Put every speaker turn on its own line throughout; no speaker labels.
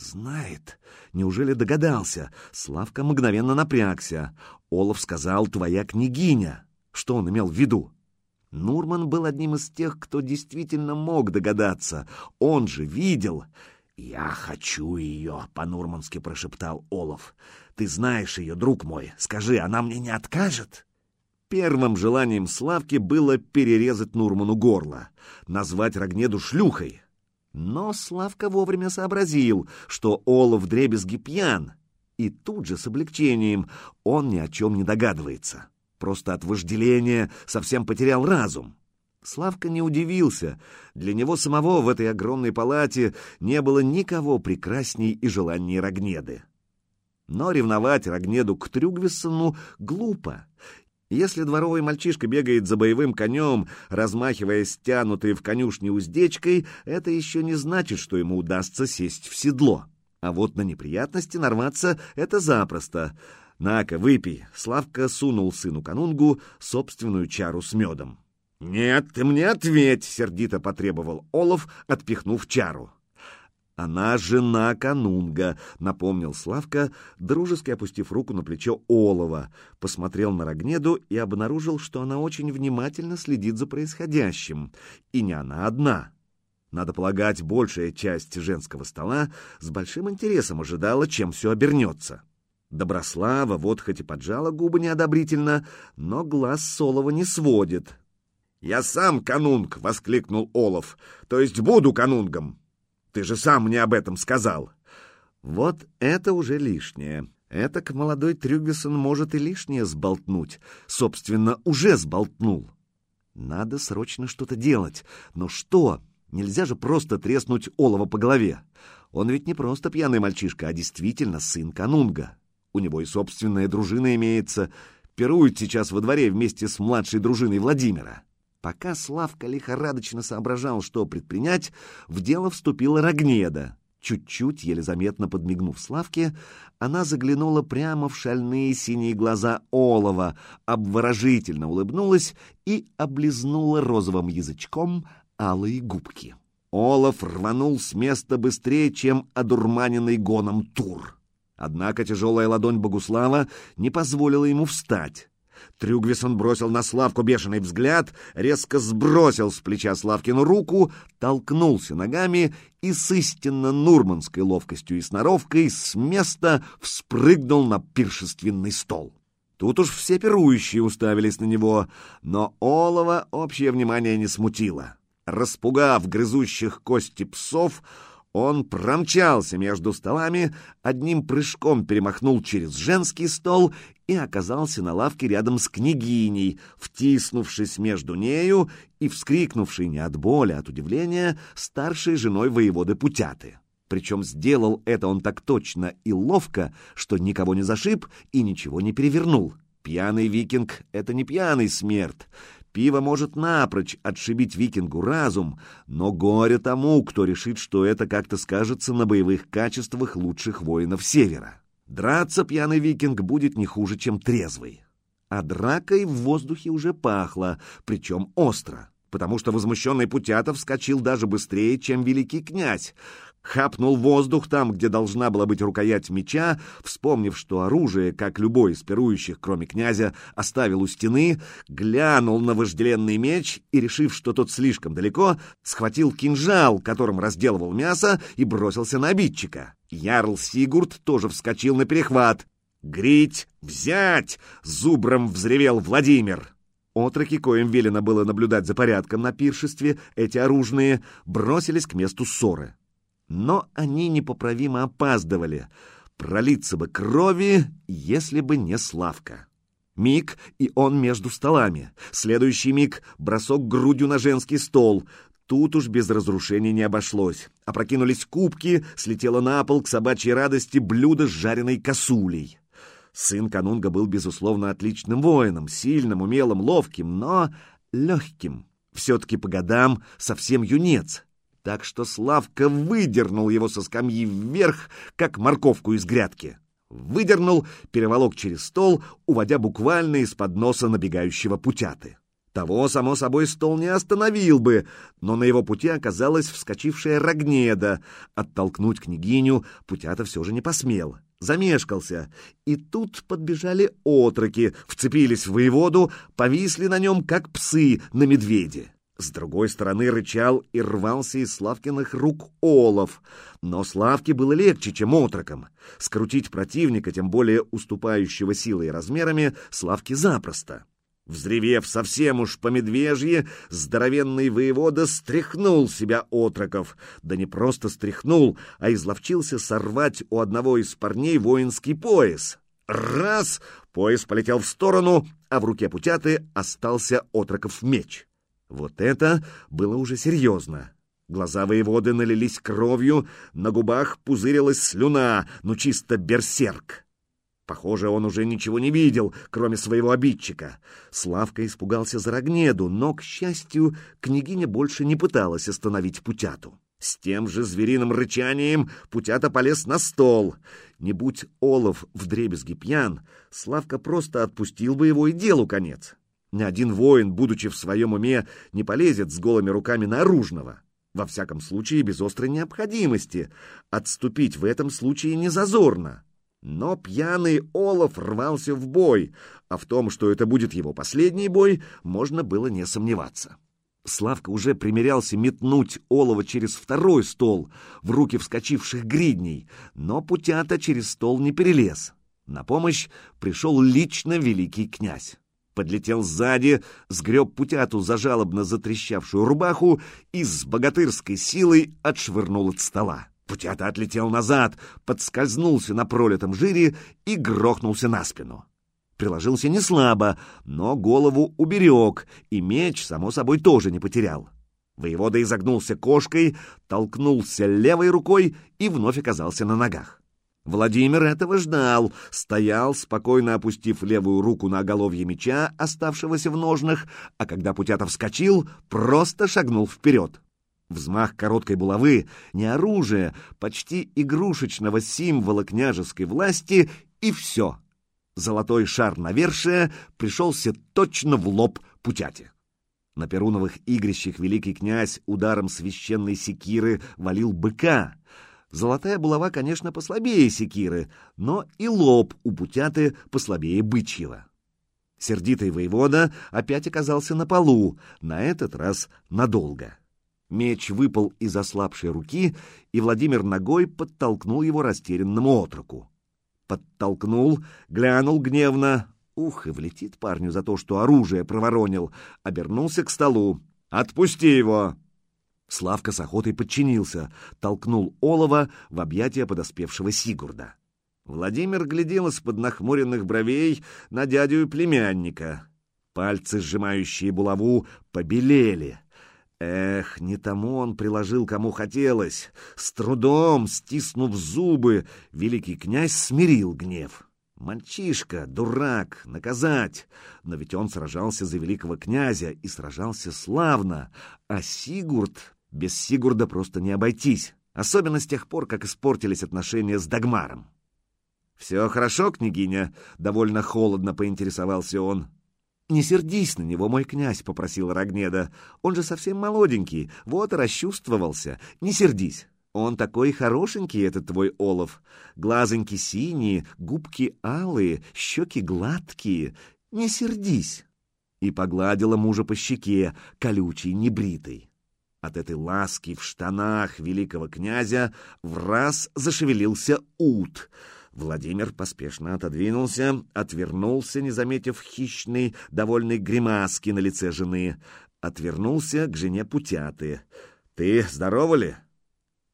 Знает. Неужели догадался? Славка мгновенно напрягся. Олаф сказал «твоя княгиня». Что он имел в виду? Нурман был одним из тех, кто действительно мог догадаться. Он же видел. «Я хочу ее», — по-нурмански прошептал Олаф. «Ты знаешь ее, друг мой. Скажи, она мне не откажет?» Первым желанием Славки было перерезать Нурману горло, назвать Рогнеду шлюхой. Но Славка вовремя сообразил, что Олаф дребезги пьян, и тут же с облегчением он ни о чем не догадывается. Просто от вожделения совсем потерял разум. Славка не удивился. Для него самого в этой огромной палате не было никого прекрасней и желанней Рогнеды. Но ревновать Рогнеду к Трюгвиссону глупо. Если дворовый мальчишка бегает за боевым конем, размахивая стянутой в конюшне уздечкой, это еще не значит, что ему удастся сесть в седло. А вот на неприятности нарваться — это запросто. «На-ка, выпей!» — Славка сунул сыну канунгу собственную чару с медом. «Нет, ты мне ответь!» — сердито потребовал Олов, отпихнув чару. «Она жена Канунга», — напомнил Славка, дружески опустив руку на плечо Олова, посмотрел на Рогнеду и обнаружил, что она очень внимательно следит за происходящим. И не она одна. Надо полагать, большая часть женского стола с большим интересом ожидала, чем все обернется. Доброслава вот хоть и поджала губы неодобрительно, но глаз Солова не сводит. «Я сам канунг!» — воскликнул Олов. «То есть буду канунгом!» Ты же сам мне об этом сказал. Вот это уже лишнее. Это к молодой Трюгвисон может и лишнее сболтнуть. Собственно, уже сболтнул. Надо срочно что-то делать. Но что? Нельзя же просто треснуть олова по голове. Он ведь не просто пьяный мальчишка, а действительно сын канунга. У него и собственная дружина имеется. Пирует сейчас во дворе вместе с младшей дружиной Владимира. Пока Славка лихорадочно соображал, что предпринять, в дело вступила Рогнеда. Чуть-чуть, еле заметно подмигнув Славке, она заглянула прямо в шальные синие глаза Олова, обворожительно улыбнулась и облизнула розовым язычком алые губки. Олов рванул с места быстрее, чем одурманенный гоном Тур. Однако тяжелая ладонь Богуслава не позволила ему встать. Трюгвисон бросил на Славку бешеный взгляд, резко сбросил с плеча Славкину руку, толкнулся ногами и с истинно нурманской ловкостью и сноровкой с места вспрыгнул на пиршественный стол. Тут уж все пирующие уставились на него, но Олова общее внимание не смутило. Распугав грызущих кости псов, он промчался между столами, одним прыжком перемахнул через женский стол и оказался на лавке рядом с княгиней, втиснувшись между нею и вскрикнувшей не от боли, а от удивления старшей женой воеводы Путяты. Причем сделал это он так точно и ловко, что никого не зашиб и ничего не перевернул. Пьяный викинг — это не пьяный смерть. Пиво может напрочь отшибить викингу разум, но горе тому, кто решит, что это как-то скажется на боевых качествах лучших воинов Севера. Драться пьяный викинг будет не хуже, чем трезвый. А дракой в воздухе уже пахло, причем остро, потому что возмущенный Путятов вскочил даже быстрее, чем великий князь, хапнул воздух там, где должна была быть рукоять меча, вспомнив, что оружие, как любой из пирующих, кроме князя, оставил у стены, глянул на вожделенный меч и, решив, что тот слишком далеко, схватил кинжал, которым разделывал мясо, и бросился на обидчика. Ярл Сигурд тоже вскочил на перехват. «Грить! Взять!» — зубром взревел Владимир. Отроки, коим велено было наблюдать за порядком на пиршестве, эти оружные, бросились к месту ссоры. Но они непоправимо опаздывали. Пролиться бы крови, если бы не Славка. Миг, и он между столами. Следующий миг — бросок грудью на женский стол. Тут уж без разрушений не обошлось. Опрокинулись кубки, слетело на пол к собачьей радости блюдо с жареной косулей. Сын Канунга был, безусловно, отличным воином, сильным, умелым, ловким, но легким. Все-таки по годам совсем юнец так что Славка выдернул его со скамьи вверх, как морковку из грядки. Выдернул, переволок через стол, уводя буквально из-под носа набегающего путяты. Того, само собой, стол не остановил бы, но на его пути оказалась вскочившая Рогнеда. Оттолкнуть княгиню Путята все же не посмел. Замешкался. И тут подбежали отроки, вцепились в воеводу, повисли на нем, как псы на медведе. С другой стороны рычал и рвался из Славкиных рук олов. Но Славке было легче, чем отрокам. Скрутить противника, тем более уступающего силой и размерами, Славке запросто. Взревев совсем уж по медвежье, здоровенный воевода стряхнул себя отроков. Да не просто стряхнул, а изловчился сорвать у одного из парней воинский пояс. Раз! Пояс полетел в сторону, а в руке путяты остался отроков меч. Вот это было уже серьезно. Глаза воеводы налились кровью, на губах пузырилась слюна, ну чисто берсерк. Похоже, он уже ничего не видел, кроме своего обидчика. Славка испугался за Рогнеду, но, к счастью, княгиня больше не пыталась остановить Путяту. С тем же звериным рычанием Путята полез на стол. Не будь Олов вдребезги пьян, Славка просто отпустил бы его и делу конец. Ни один воин, будучи в своем уме, не полезет с голыми руками на оружного. Во всяком случае, без острой необходимости. Отступить в этом случае не зазорно. Но пьяный Олаф рвался в бой, а в том, что это будет его последний бой, можно было не сомневаться. Славка уже примерялся метнуть Олова через второй стол в руки вскочивших гридней, но путята через стол не перелез. На помощь пришел лично великий князь. Подлетел сзади, сгреб путяту за жалобно затрещавшую рубаху и с богатырской силой отшвырнул от стола. Путята отлетел назад, подскользнулся на пролитом жире и грохнулся на спину. Приложился не слабо, но голову уберег, и меч, само собой, тоже не потерял. Воевода изогнулся кошкой, толкнулся левой рукой и вновь оказался на ногах. Владимир этого ждал, стоял, спокойно опустив левую руку на оголовье меча, оставшегося в ножнах, а когда Путята вскочил, просто шагнул вперед. Взмах короткой булавы, не оружие, почти игрушечного символа княжеской власти, и все. Золотой шар навершия пришелся точно в лоб Путяте. На перуновых игрищах великий князь ударом священной секиры валил быка. Золотая булава, конечно, послабее секиры, но и лоб у Путяты послабее бычьего. Сердитый воевода опять оказался на полу, на этот раз надолго. Меч выпал из ослабшей руки, и Владимир ногой подтолкнул его растерянному отроку. Подтолкнул, глянул гневно. Ух, и влетит парню за то, что оружие проворонил. Обернулся к столу. «Отпусти его!» Славка с охотой подчинился, толкнул олова в объятия подоспевшего Сигурда. Владимир глядел из-под нахмуренных бровей на дядю и племянника. Пальцы, сжимающие булаву, побелели — Эх, не тому он приложил, кому хотелось. С трудом, стиснув зубы, великий князь смирил гнев. Мальчишка, дурак, наказать. Но ведь он сражался за великого князя и сражался славно. А Сигурд... Без Сигурда просто не обойтись. Особенно с тех пор, как испортились отношения с Дагмаром. «Все хорошо, княгиня?» — довольно холодно поинтересовался он. «Не сердись на него, мой князь», — попросила Рогнеда. «Он же совсем молоденький, вот и расчувствовался. Не сердись. Он такой хорошенький, этот твой олов. Глазоньки синие, губки алые, щеки гладкие. Не сердись». И погладила мужа по щеке, колючей, небритой. От этой ласки в штанах великого князя в раз зашевелился ут — Владимир поспешно отодвинулся, отвернулся, не заметив хищной, довольной гримаски на лице жены. Отвернулся к жене Путяты. «Ты здорова ли?»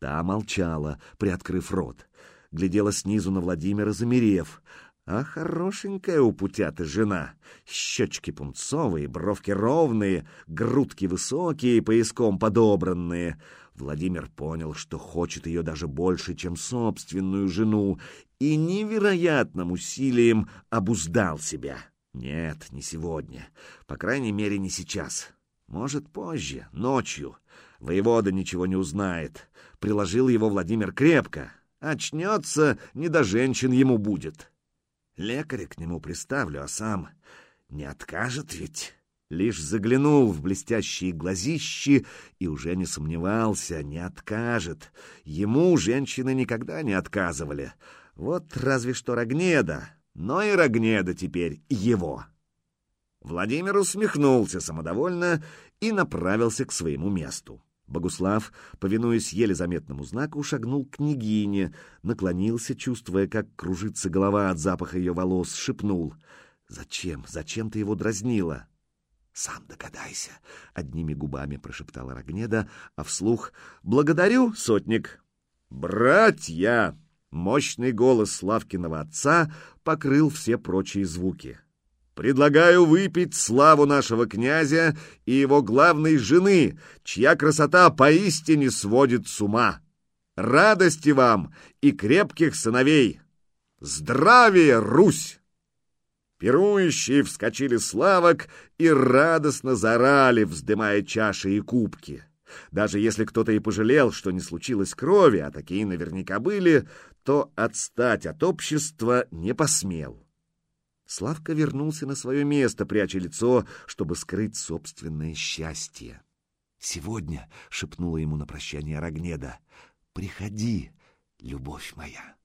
Та молчала, приоткрыв рот. Глядела снизу на Владимира, замерев. А хорошенькая у Путяты жена. Щечки пунцовые, бровки ровные, грудки высокие, пояском подобранные. Владимир понял, что хочет ее даже больше, чем собственную жену, и невероятным усилием обуздал себя. Нет, не сегодня. По крайней мере, не сейчас. Может, позже, ночью. Воевода ничего не узнает. Приложил его Владимир крепко. Очнется, не до женщин ему будет. Лекаря к нему приставлю, а сам не откажет ведь. лишь заглянул в блестящие глазищи и уже не сомневался, не откажет. Ему женщины никогда не отказывали. Вот разве что Рогнеда, но и Рогнеда теперь его. Владимир усмехнулся самодовольно и направился к своему месту. Богуслав, повинуясь еле заметному знаку, шагнул к княгине, наклонился, чувствуя, как кружится голова от запаха ее волос, шепнул. «Зачем? Зачем ты его дразнила?» «Сам догадайся», — одними губами прошептала Рогнеда, а вслух «Благодарю, сотник». «Братья!» — мощный голос Славкиного отца покрыл все прочие звуки. «Предлагаю выпить славу нашего князя и его главной жены, чья красота поистине сводит с ума. Радости вам и крепких сыновей! Здравия, Русь!» Пирующие вскочили с лавок и радостно зарали, вздымая чаши и кубки. Даже если кто-то и пожалел, что не случилось крови, а такие наверняка были, то отстать от общества не посмел. Славка вернулся на свое место, пряча лицо, чтобы скрыть собственное счастье. «Сегодня», — шепнула ему на прощание Рогнеда, — «приходи, любовь моя».